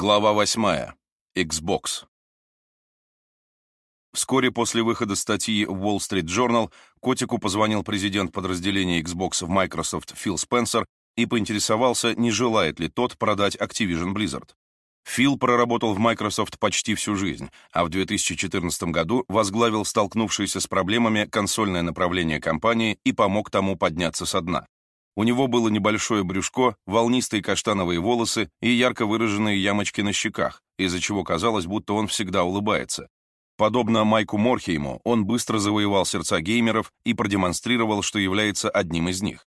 Глава 8. Xbox. Вскоре после выхода статьи в Wall Street Journal Котику позвонил президент подразделения Xbox в Microsoft Фил Спенсер и поинтересовался, не желает ли тот продать Activision Blizzard. Фил проработал в Microsoft почти всю жизнь, а в 2014 году возглавил столкнувшееся с проблемами консольное направление компании и помог тому подняться со дна. У него было небольшое брюшко, волнистые каштановые волосы и ярко выраженные ямочки на щеках, из-за чего казалось, будто он всегда улыбается. Подобно Майку Морхейму, он быстро завоевал сердца геймеров и продемонстрировал, что является одним из них.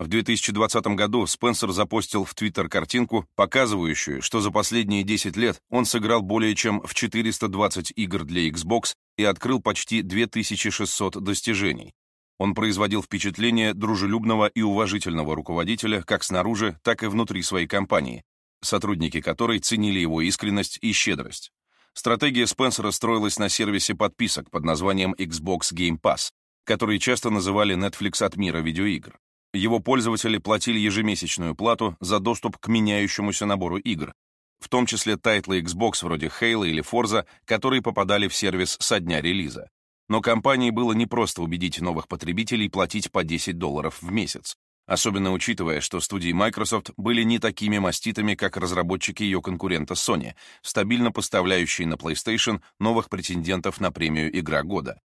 В 2020 году Спенсер запостил в Твиттер картинку, показывающую, что за последние 10 лет он сыграл более чем в 420 игр для Xbox и открыл почти 2600 достижений. Он производил впечатление дружелюбного и уважительного руководителя как снаружи, так и внутри своей компании, сотрудники которой ценили его искренность и щедрость. Стратегия Спенсера строилась на сервисе подписок под названием Xbox Game Pass, который часто называли Netflix от мира видеоигр. Его пользователи платили ежемесячную плату за доступ к меняющемуся набору игр, в том числе тайтлы Xbox вроде Halo или Forza, которые попадали в сервис со дня релиза. Но компании было непросто убедить новых потребителей платить по 10 долларов в месяц, особенно учитывая, что студии Microsoft были не такими маститами, как разработчики ее конкурента Sony, стабильно поставляющие на PlayStation новых претендентов на премию «Игра года».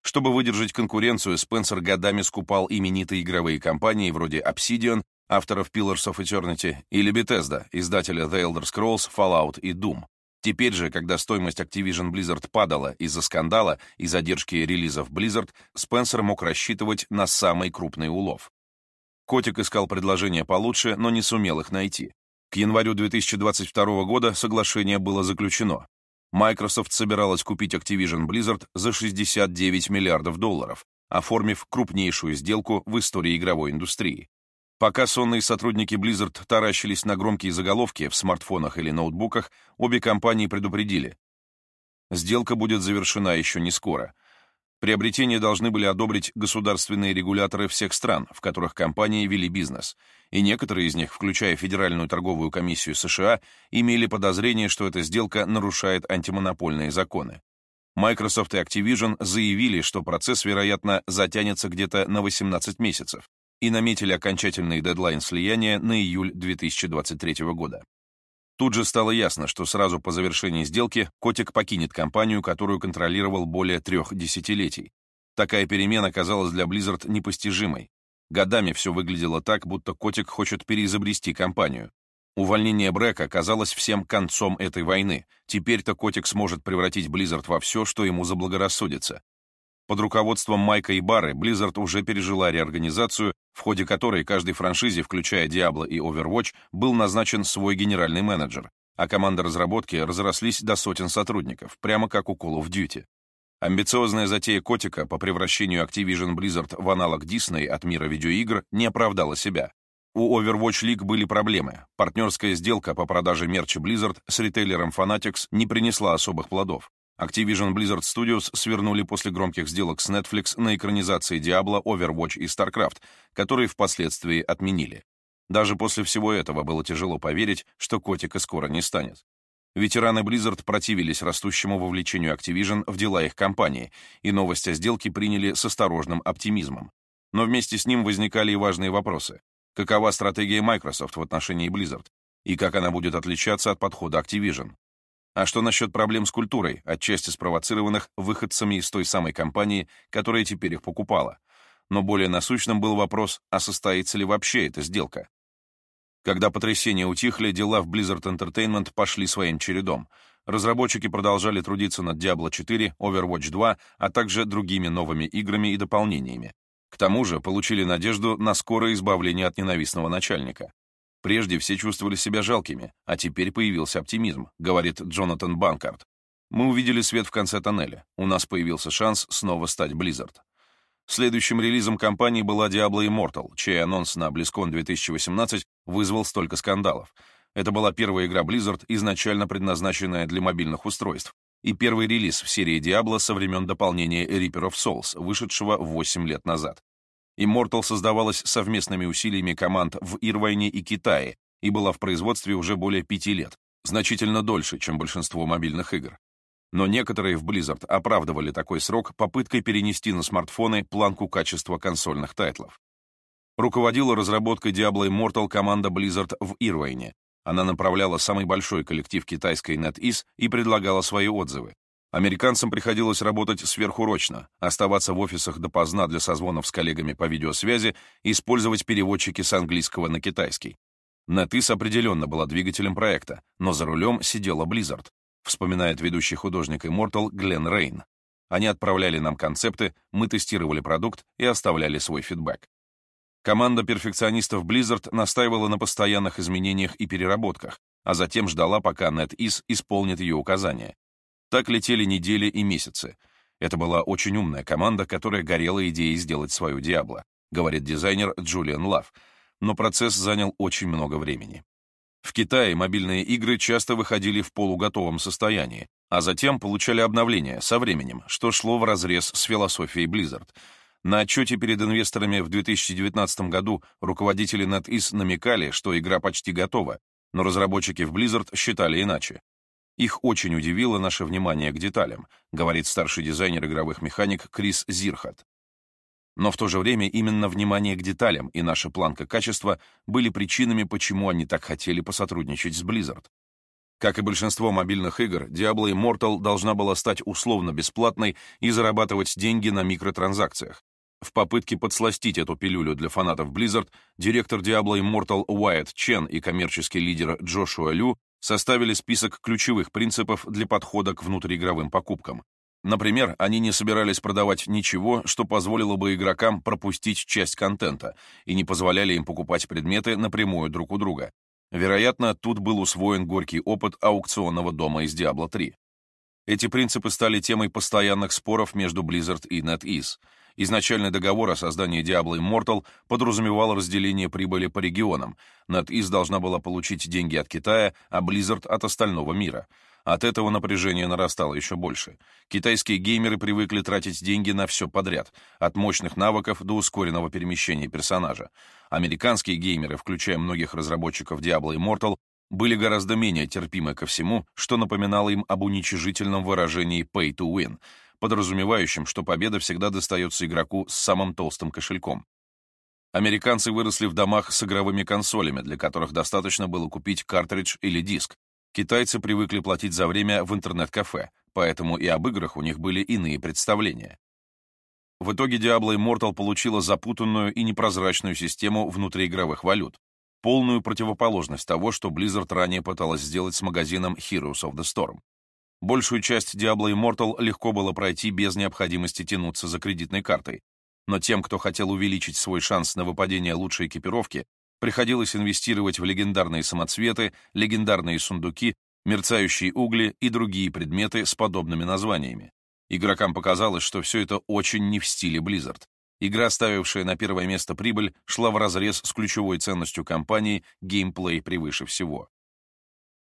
Чтобы выдержать конкуренцию, Спенсер годами скупал именитые игровые компании вроде Obsidian, авторов Pillars of Eternity, или Bethesda, издателя The Elder Scrolls, Fallout и Doom. Теперь же, когда стоимость Activision Blizzard падала из-за скандала и задержки релизов Blizzard, Спенсер мог рассчитывать на самый крупный улов. Котик искал предложения получше, но не сумел их найти. К январю 2022 года соглашение было заключено. Microsoft собиралась купить Activision Blizzard за 69 миллиардов долларов, оформив крупнейшую сделку в истории игровой индустрии. Пока сонные сотрудники Blizzard таращились на громкие заголовки в смартфонах или ноутбуках, обе компании предупредили. Сделка будет завершена еще не скоро. Приобретение должны были одобрить государственные регуляторы всех стран, в которых компании вели бизнес, и некоторые из них, включая Федеральную торговую комиссию США, имели подозрение, что эта сделка нарушает антимонопольные законы. Microsoft и Activision заявили, что процесс, вероятно, затянется где-то на 18 месяцев, и наметили окончательный дедлайн слияния на июль 2023 года. Тут же стало ясно, что сразу по завершении сделки Котик покинет компанию, которую контролировал более трех десятилетий. Такая перемена казалась для Blizzard непостижимой. Годами все выглядело так, будто Котик хочет переизобрести компанию. Увольнение Брека казалось всем концом этой войны. Теперь-то Котик сможет превратить Blizzard во все, что ему заблагорассудится. Под руководством Майка и Бары Blizzard уже пережила реорганизацию, в ходе которой каждой франшизе, включая Diablo и Overwatch, был назначен свой генеральный менеджер, а команды разработки разрослись до сотен сотрудников, прямо как у Call of Duty. Амбициозная затея Котика по превращению Activision Blizzard в аналог Disney от мира видеоигр не оправдала себя. У Overwatch League были проблемы. Партнерская сделка по продаже мерча Blizzard с ритейлером Fanatics не принесла особых плодов. Activision Blizzard Studios свернули после громких сделок с Netflix на экранизации Diablo, Overwatch и StarCraft, которые впоследствии отменили. Даже после всего этого было тяжело поверить, что котика скоро не станет. Ветераны Blizzard противились растущему вовлечению Activision в дела их компании, и новость о сделке приняли с осторожным оптимизмом. Но вместе с ним возникали и важные вопросы. Какова стратегия Microsoft в отношении Blizzard? И как она будет отличаться от подхода Activision? А что насчет проблем с культурой, отчасти спровоцированных выходцами из той самой компании, которая теперь их покупала? Но более насущным был вопрос, а состоится ли вообще эта сделка? Когда потрясения утихли, дела в Blizzard Entertainment пошли своим чередом. Разработчики продолжали трудиться над Diablo 4, Overwatch 2, а также другими новыми играми и дополнениями. К тому же получили надежду на скорое избавление от ненавистного начальника. Прежде все чувствовали себя жалкими, а теперь появился оптимизм, говорит Джонатан Банкарт. Мы увидели свет в конце тоннеля. У нас появился шанс снова стать Blizzard. Следующим релизом компании была Diablo Immortal, чей анонс на BlizzCon 2018 вызвал столько скандалов. Это была первая игра Blizzard, изначально предназначенная для мобильных устройств, и первый релиз в серии Diablo со времен дополнения Reaper of Souls, вышедшего 8 лет назад. Immortal создавалась совместными усилиями команд в Ирвайне и Китае и была в производстве уже более пяти лет. значительно дольше, чем большинство мобильных игр. Но некоторые в Blizzard оправдывали такой срок попыткой перенести на смартфоны планку качества консольных тайтлов. Руководила разработкой Diablo Immortal команда Blizzard в Ирвайне. Она направляла самый большой коллектив китайской NetEase и предлагала свои отзывы. Американцам приходилось работать сверхурочно, оставаться в офисах допоздна для созвонов с коллегами по видеосвязи и использовать переводчики с английского на китайский. NetEase определенно была двигателем проекта, но за рулем сидела Blizzard, вспоминает ведущий художник Immortal Глен Рейн. Они отправляли нам концепты, мы тестировали продукт и оставляли свой фидбэк. Команда перфекционистов Blizzard настаивала на постоянных изменениях и переработках, а затем ждала, пока NetEase исполнит ее указания. Так летели недели и месяцы. Это была очень умная команда, которая горела идеей сделать свою Диабло, говорит дизайнер Джулиан Лав, но процесс занял очень много времени. В Китае мобильные игры часто выходили в полуготовом состоянии, а затем получали обновления со временем, что шло вразрез с философией Blizzard — на отчете перед инвесторами в 2019 году руководители NetEase намекали, что игра почти готова, но разработчики в Blizzard считали иначе. Их очень удивило наше внимание к деталям, говорит старший дизайнер игровых механик Крис Зирхат. Но в то же время именно внимание к деталям и наша планка качества были причинами, почему они так хотели посотрудничать с Blizzard. Как и большинство мобильных игр, Diablo Immortal должна была стать условно бесплатной и зарабатывать деньги на микротранзакциях. В попытке подсластить эту пилюлю для фанатов Blizzard, директор Diablo Immortal Уайт Чен и коммерческий лидер Джошуа Лю составили список ключевых принципов для подхода к внутриигровым покупкам. Например, они не собирались продавать ничего, что позволило бы игрокам пропустить часть контента, и не позволяли им покупать предметы напрямую друг у друга. Вероятно, тут был усвоен горький опыт аукционного дома из Diablo 3. Эти принципы стали темой постоянных споров между Blizzard и NetEase — Изначальный договор о создании Diablo Immortal подразумевал разделение прибыли по регионам. NetEase должна была получить деньги от Китая, а Blizzard — от остального мира. От этого напряжение нарастало еще больше. Китайские геймеры привыкли тратить деньги на все подряд, от мощных навыков до ускоренного перемещения персонажа. Американские геймеры, включая многих разработчиков Diablo Immortal, были гораздо менее терпимы ко всему, что напоминало им об уничижительном выражении «pay to win», подразумевающим, что победа всегда достается игроку с самым толстым кошельком. Американцы выросли в домах с игровыми консолями, для которых достаточно было купить картридж или диск. Китайцы привыкли платить за время в интернет-кафе, поэтому и об играх у них были иные представления. В итоге Diablo Immortal получила запутанную и непрозрачную систему внутриигровых валют, полную противоположность того, что Blizzard ранее пыталась сделать с магазином Heroes of the Storm. Большую часть Diablo Immortal легко было пройти без необходимости тянуться за кредитной картой. Но тем, кто хотел увеличить свой шанс на выпадение лучшей экипировки, приходилось инвестировать в легендарные самоцветы, легендарные сундуки, мерцающие угли и другие предметы с подобными названиями. Игрокам показалось, что все это очень не в стиле Blizzard. Игра, ставившая на первое место прибыль, шла вразрез с ключевой ценностью компании геймплей превыше всего.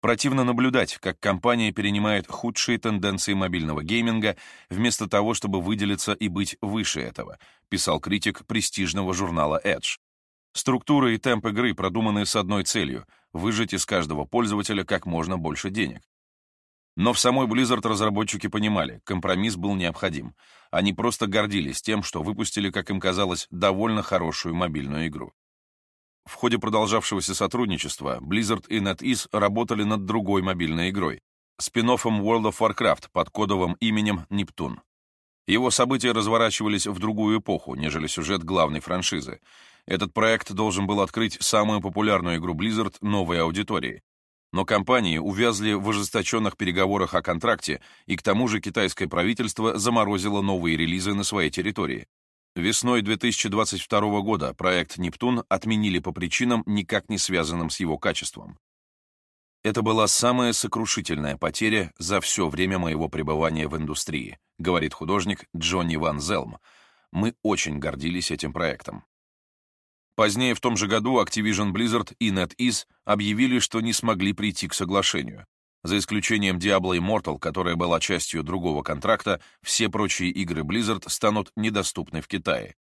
Противно наблюдать, как компания перенимает худшие тенденции мобильного гейминга вместо того, чтобы выделиться и быть выше этого, писал критик престижного журнала Edge. Структура и темп игры продуманы с одной целью — выжать из каждого пользователя как можно больше денег. Но в самой Blizzard разработчики понимали, компромисс был необходим. Они просто гордились тем, что выпустили, как им казалось, довольно хорошую мобильную игру. В ходе продолжавшегося сотрудничества Blizzard и NetEase работали над другой мобильной игрой — спин World of Warcraft под кодовым именем Нептун. Его события разворачивались в другую эпоху, нежели сюжет главной франшизы. Этот проект должен был открыть самую популярную игру Blizzard новой аудитории. Но компании увязли в ожесточенных переговорах о контракте, и к тому же китайское правительство заморозило новые релизы на своей территории. Весной 2022 года проект «Нептун» отменили по причинам, никак не связанным с его качеством. Это была самая сокрушительная потеря за все время моего пребывания в индустрии, говорит художник Джонни Ван Зелм. Мы очень гордились этим проектом. Позднее в том же году Activision Blizzard и NetEase объявили, что не смогли прийти к соглашению. За исключением Diablo Immortal, которая была частью другого контракта, все прочие игры Blizzard станут недоступны в Китае.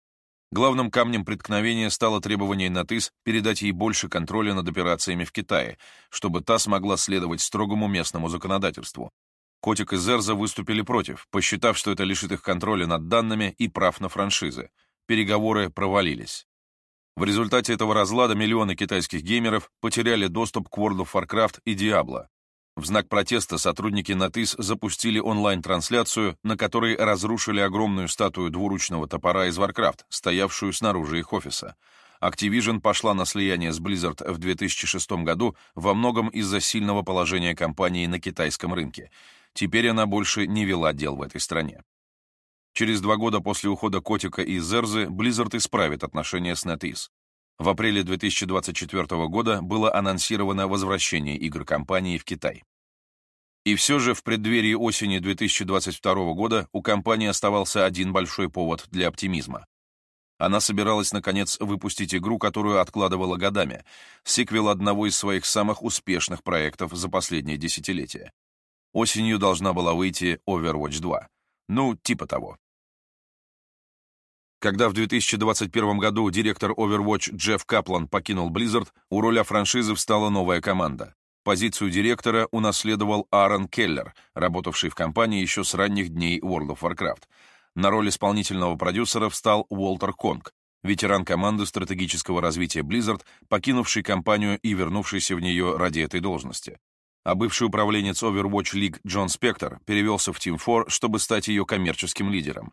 Главным камнем преткновения стало требование НАТИС передать ей больше контроля над операциями в Китае, чтобы та смогла следовать строгому местному законодательству. Котик и Зерза выступили против, посчитав, что это лишит их контроля над данными и прав на франшизы. Переговоры провалились. В результате этого разлада миллионы китайских геймеров потеряли доступ к World of Warcraft и Diablo. В знак протеста сотрудники НАТИС запустили онлайн-трансляцию, на которой разрушили огромную статую двуручного топора из Warcraft, стоявшую снаружи их офиса. Activision пошла на слияние с Blizzard в 2006 году во многом из-за сильного положения компании на китайском рынке. Теперь она больше не вела дел в этой стране. Через два года после ухода Котика и Зерзы Blizzard исправит отношения с NetEase. В апреле 2024 года было анонсировано возвращение игр компании в Китай. И все же в преддверии осени 2022 года у компании оставался один большой повод для оптимизма. Она собиралась, наконец, выпустить игру, которую откладывала годами, сиквел одного из своих самых успешных проектов за последние десятилетия. Осенью должна была выйти Overwatch 2. Ну, типа того. Когда в 2021 году директор Overwatch Джефф Каплан покинул Blizzard, у руля франшизы встала новая команда. Позицию директора унаследовал Аарон Келлер, работавший в компании еще с ранних дней World of Warcraft. На роль исполнительного продюсера встал Уолтер Конг, ветеран команды стратегического развития Blizzard, покинувший компанию и вернувшийся в нее ради этой должности а бывший управленец Overwatch League Джон Спектор перевелся в Team 4, чтобы стать ее коммерческим лидером.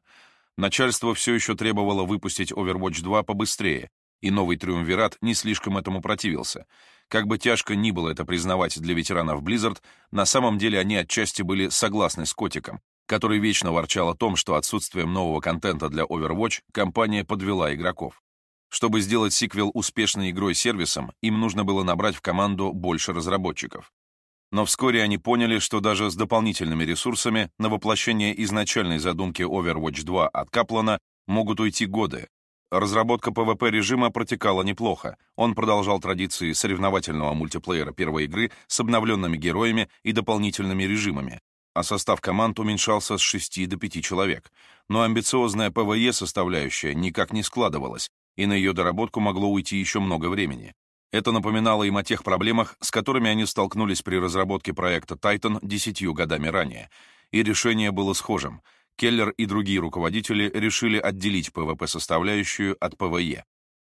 Начальство все еще требовало выпустить Overwatch 2 побыстрее, и новый Триумвират не слишком этому противился. Как бы тяжко ни было это признавать для ветеранов Blizzard, на самом деле они отчасти были согласны с Котиком, который вечно ворчал о том, что отсутствием нового контента для Overwatch компания подвела игроков. Чтобы сделать сиквел успешной игрой-сервисом, им нужно было набрать в команду больше разработчиков. Но вскоре они поняли, что даже с дополнительными ресурсами на воплощение изначальной задумки Overwatch 2 от Каплана могут уйти годы. Разработка PvP-режима протекала неплохо. Он продолжал традиции соревновательного мультиплеера первой игры с обновленными героями и дополнительными режимами, а состав команд уменьшался с 6 до 5 человек. Но амбициозная PvE-составляющая никак не складывалась, и на ее доработку могло уйти еще много времени. Это напоминало им о тех проблемах, с которыми они столкнулись при разработке проекта Titan десятью годами ранее, и решение было схожим. Келлер и другие руководители решили отделить PvP-составляющую от PvE.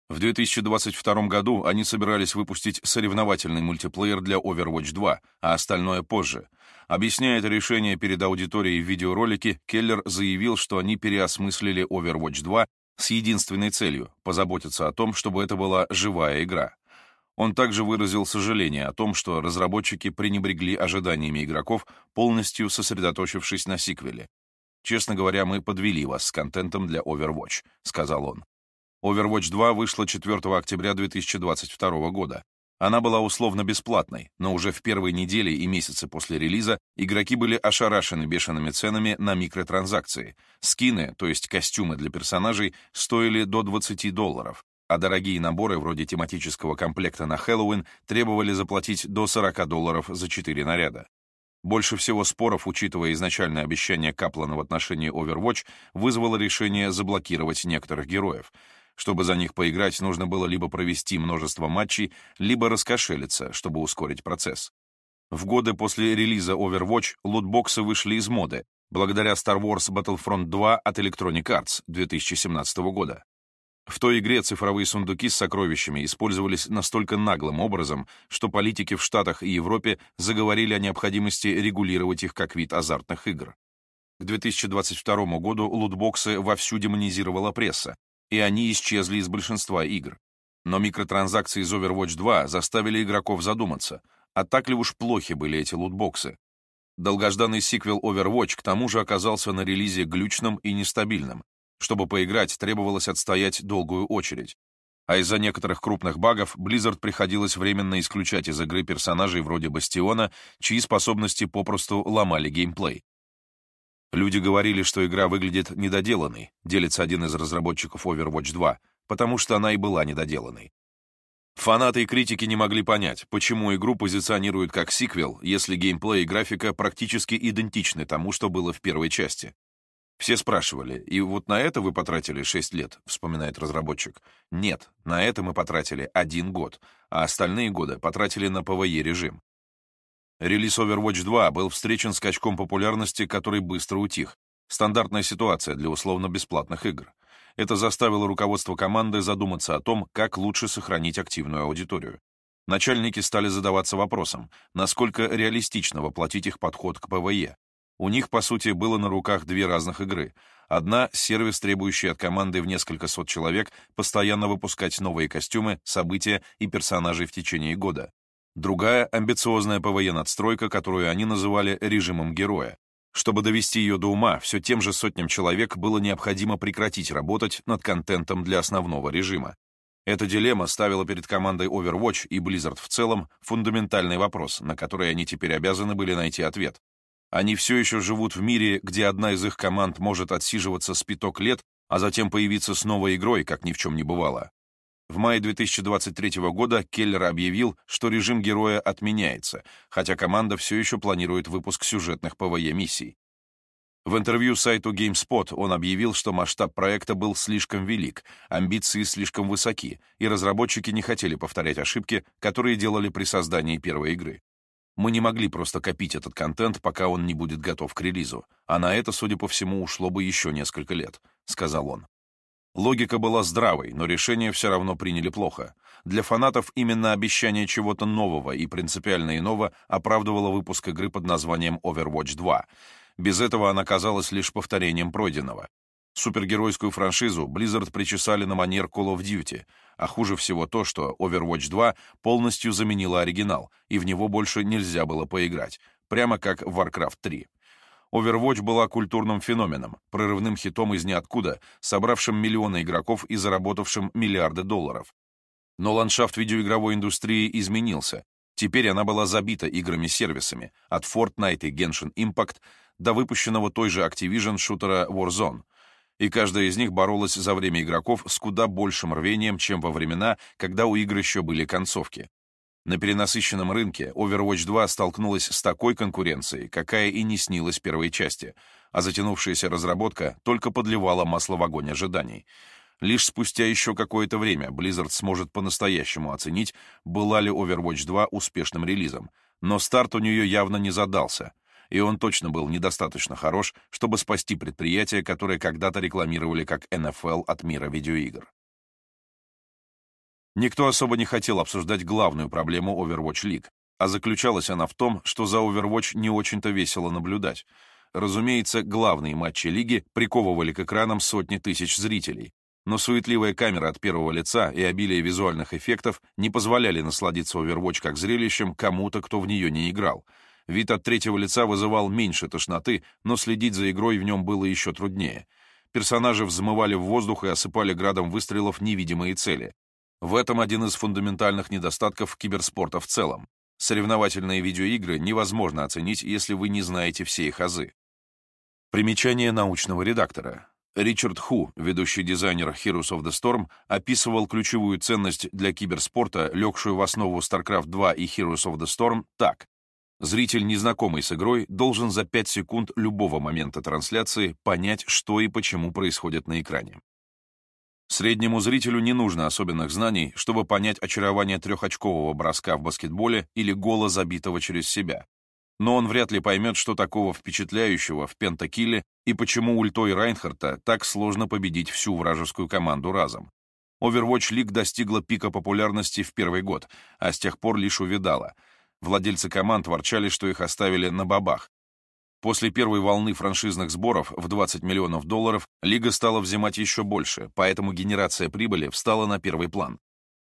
В 2022 году они собирались выпустить соревновательный мультиплеер для Overwatch 2, а остальное позже. Объясняя это решение перед аудиторией в видеоролике, Келлер заявил, что они переосмыслили Overwatch 2 с единственной целью — позаботиться о том, чтобы это была живая игра. Он также выразил сожаление о том, что разработчики пренебрегли ожиданиями игроков, полностью сосредоточившись на сиквеле. «Честно говоря, мы подвели вас с контентом для Overwatch», — сказал он. Overwatch 2 вышла 4 октября 2022 года. Она была условно бесплатной, но уже в первые недели и месяцы после релиза игроки были ошарашены бешеными ценами на микротранзакции. Скины, то есть костюмы для персонажей, стоили до 20 долларов, а дорогие наборы вроде тематического комплекта на Хэллоуин требовали заплатить до 40 долларов за 4 наряда. Больше всего споров, учитывая изначальное обещание Каплана в отношении Overwatch, вызвало решение заблокировать некоторых героев. Чтобы за них поиграть, нужно было либо провести множество матчей, либо раскошелиться, чтобы ускорить процесс. В годы после релиза Overwatch лутбоксы вышли из моды, благодаря Star Wars Battlefront 2 от Electronic Arts 2017 года. В той игре цифровые сундуки с сокровищами использовались настолько наглым образом, что политики в Штатах и Европе заговорили о необходимости регулировать их как вид азартных игр. К 2022 году лутбоксы вовсю демонизировала пресса, и они исчезли из большинства игр. Но микротранзакции из Overwatch 2 заставили игроков задуматься, а так ли уж плохи были эти лутбоксы? Долгожданный сиквел Overwatch к тому же оказался на релизе глючным и нестабильным, чтобы поиграть, требовалось отстоять долгую очередь. А из-за некоторых крупных багов Blizzard приходилось временно исключать из игры персонажей вроде Бастиона, чьи способности попросту ломали геймплей. Люди говорили, что игра выглядит недоделанной, делится один из разработчиков Overwatch 2, потому что она и была недоделанной. Фанаты и критики не могли понять, почему игру позиционируют как сиквел, если геймплей и графика практически идентичны тому, что было в первой части. Все спрашивали, и вот на это вы потратили 6 лет, вспоминает разработчик. Нет, на это мы потратили один год, а остальные годы потратили на PvE-режим. Релиз Overwatch 2 был встречен скачком популярности, который быстро утих. Стандартная ситуация для условно-бесплатных игр. Это заставило руководство команды задуматься о том, как лучше сохранить активную аудиторию. Начальники стали задаваться вопросом, насколько реалистично воплотить их подход к PvE. У них, по сути, было на руках две разных игры. Одна — сервис, требующий от команды в несколько сот человек постоянно выпускать новые костюмы, события и персонажей в течение года. Другая — амбициозная ПВЕ-надстройка, которую они называли режимом героя. Чтобы довести ее до ума, все тем же сотням человек было необходимо прекратить работать над контентом для основного режима. Эта дилемма ставила перед командой Overwatch и Blizzard в целом фундаментальный вопрос, на который они теперь обязаны были найти ответ. Они все еще живут в мире, где одна из их команд может отсиживаться с пяток лет, а затем появиться с новой игрой, как ни в чем не бывало. В мае 2023 года Келлер объявил, что режим героя отменяется, хотя команда все еще планирует выпуск сюжетных ПВЕ-миссий. В интервью сайту GameSpot он объявил, что масштаб проекта был слишком велик, амбиции слишком высоки, и разработчики не хотели повторять ошибки, которые делали при создании первой игры. Мы не могли просто копить этот контент, пока он не будет готов к релизу, а на это, судя по всему, ушло бы еще несколько лет, — сказал он. Логика была здравой, но решение все равно приняли плохо. Для фанатов именно обещание чего-то нового и принципиально иного оправдывало выпуск игры под названием Overwatch 2. Без этого она казалась лишь повторением пройденного. Супергеройскую франшизу Blizzard причесали на манер Call of Duty, а хуже всего то, что Overwatch 2 полностью заменила оригинал, и в него больше нельзя было поиграть, прямо как в Warcraft 3. Overwatch была культурным феноменом, прорывным хитом из ниоткуда, собравшим миллионы игроков и заработавшим миллиарды долларов. Но ландшафт видеоигровой индустрии изменился. Теперь она была забита играми-сервисами, от Fortnite и Genshin Impact до выпущенного той же Activision шутера Warzone. И каждая из них боролась за время игроков с куда большим рвением, чем во времена, когда у игр еще были концовки. На перенасыщенном рынке Overwatch 2 столкнулась с такой конкуренцией, какая и не снилась первой части, а затянувшаяся разработка только подливала масло в огонь ожиданий. Лишь спустя еще какое-то время Blizzard сможет по-настоящему оценить, была ли Overwatch 2 успешным релизом, но старт у нее явно не задался, и он точно был недостаточно хорош, чтобы спасти предприятие, которое когда-то рекламировали как NFL от мира видеоигр. Никто особо не хотел обсуждать главную проблему Overwatch League, а заключалась она в том, что за Overwatch не очень-то весело наблюдать. Разумеется, главные матчи лиги приковывали к экранам сотни тысяч зрителей, но суетливая камера от первого лица и обилие визуальных эффектов не позволяли насладиться Overwatch как зрелищем кому-то, кто в нее не играл. Вид от третьего лица вызывал меньше тошноты, но следить за игрой в нем было еще труднее. Персонажи взмывали в воздух и осыпали градом выстрелов невидимые цели. В этом один из фундаментальных недостатков киберспорта в целом. Соревновательные видеоигры невозможно оценить, если вы не знаете все их азы. Примечание научного редактора. Ричард Ху, ведущий дизайнер Heroes of the Storm, описывал ключевую ценность для киберспорта, легшую в основу StarCraft 2 и Heroes of the Storm, так. Зритель, незнакомый с игрой, должен за 5 секунд любого момента трансляции понять, что и почему происходит на экране. Среднему зрителю не нужно особенных знаний, чтобы понять очарование трехочкового броска в баскетболе или гола, забитого через себя. Но он вряд ли поймет, что такого впечатляющего в пентакиле и почему ультой Райнхарта так сложно победить всю вражескую команду разом. Overwatch League достигла пика популярности в первый год, а с тех пор лишь увидала. Владельцы команд ворчали, что их оставили на бабах, После первой волны франшизных сборов в 20 миллионов долларов лига стала взимать еще больше, поэтому генерация прибыли встала на первый план.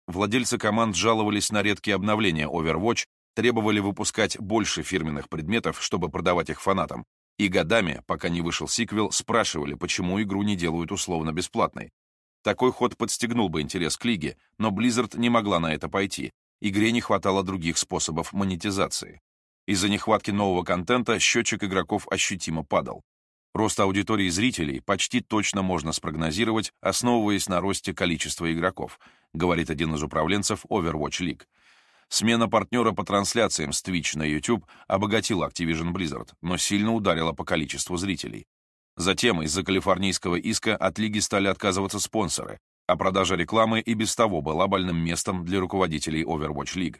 Владельцы команд жаловались на редкие обновления Overwatch, требовали выпускать больше фирменных предметов, чтобы продавать их фанатам, и годами, пока не вышел сиквел, спрашивали, почему игру не делают условно бесплатной. Такой ход подстегнул бы интерес к лиге, но Blizzard не могла на это пойти. Игре не хватало других способов монетизации. Из-за нехватки нового контента счетчик игроков ощутимо падал. Рост аудитории зрителей почти точно можно спрогнозировать, основываясь на росте количества игроков, говорит один из управленцев Overwatch League. Смена партнера по трансляциям с Twitch на YouTube обогатила Activision Blizzard, но сильно ударила по количеству зрителей. Затем из-за калифорнийского иска от лиги стали отказываться спонсоры, а продажа рекламы и без того была больным местом для руководителей Overwatch League.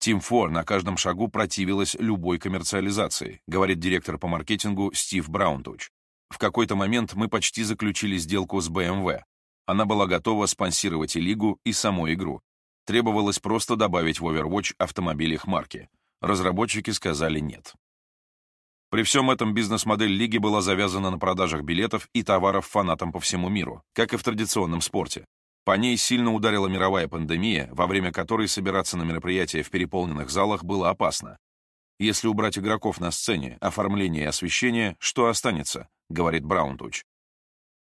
Team 4 на каждом шагу противилась любой коммерциализации, говорит директор по маркетингу Стив Браунтуч. В какой-то момент мы почти заключили сделку с BMW. Она была готова спонсировать и лигу, и саму игру. Требовалось просто добавить в Overwatch автомобиль их марки. Разработчики сказали нет. При всем этом бизнес-модель лиги была завязана на продажах билетов и товаров фанатам по всему миру, как и в традиционном спорте. По ней сильно ударила мировая пандемия, во время которой собираться на мероприятия в переполненных залах было опасно. Если убрать игроков на сцене, оформление и освещение, что останется, говорит Браунтуч.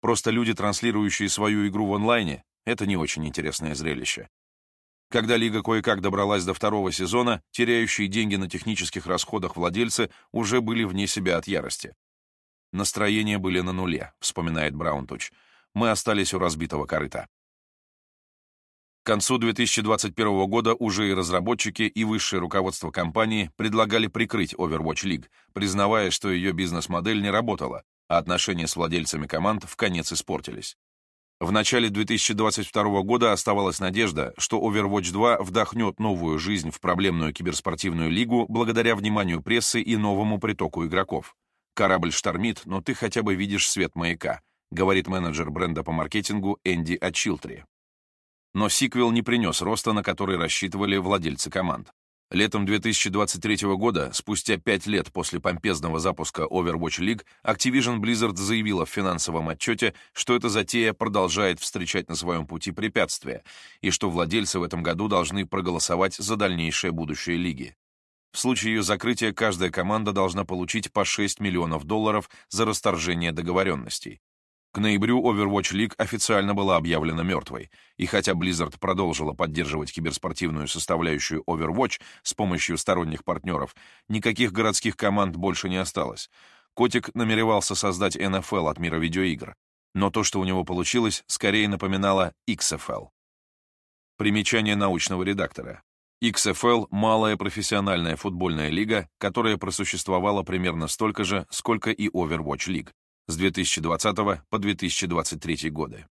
Просто люди, транслирующие свою игру в онлайне, это не очень интересное зрелище. Когда лига кое-как добралась до второго сезона, теряющие деньги на технических расходах владельцы уже были вне себя от ярости. «Настроения были на нуле», — вспоминает Браунтуч. «Мы остались у разбитого корыта». К концу 2021 года уже и разработчики, и высшее руководство компании предлагали прикрыть Overwatch League, признавая, что ее бизнес-модель не работала, а отношения с владельцами команд в конец испортились. В начале 2022 года оставалась надежда, что Overwatch 2 вдохнет новую жизнь в проблемную киберспортивную лигу благодаря вниманию прессы и новому притоку игроков. «Корабль штормит, но ты хотя бы видишь свет маяка», говорит менеджер бренда по маркетингу Энди Ачилтри. Но сиквел не принес роста, на который рассчитывали владельцы команд. Летом 2023 года, спустя пять лет после помпезного запуска Overwatch League, Activision Blizzard заявила в финансовом отчете, что эта затея продолжает встречать на своем пути препятствия, и что владельцы в этом году должны проголосовать за дальнейшее будущее лиги. В случае ее закрытия каждая команда должна получить по 6 миллионов долларов за расторжение договоренностей. К ноябрю Overwatch League официально была объявлена мертвой, и хотя Blizzard продолжила поддерживать киберспортивную составляющую Overwatch с помощью сторонних партнеров, никаких городских команд больше не осталось. Котик намеревался создать NFL от мира видеоигр, но то, что у него получилось, скорее напоминало XFL. Примечание научного редактора. XFL — малая профессиональная футбольная лига, которая просуществовала примерно столько же, сколько и Overwatch League с 2020 по 2023 годы.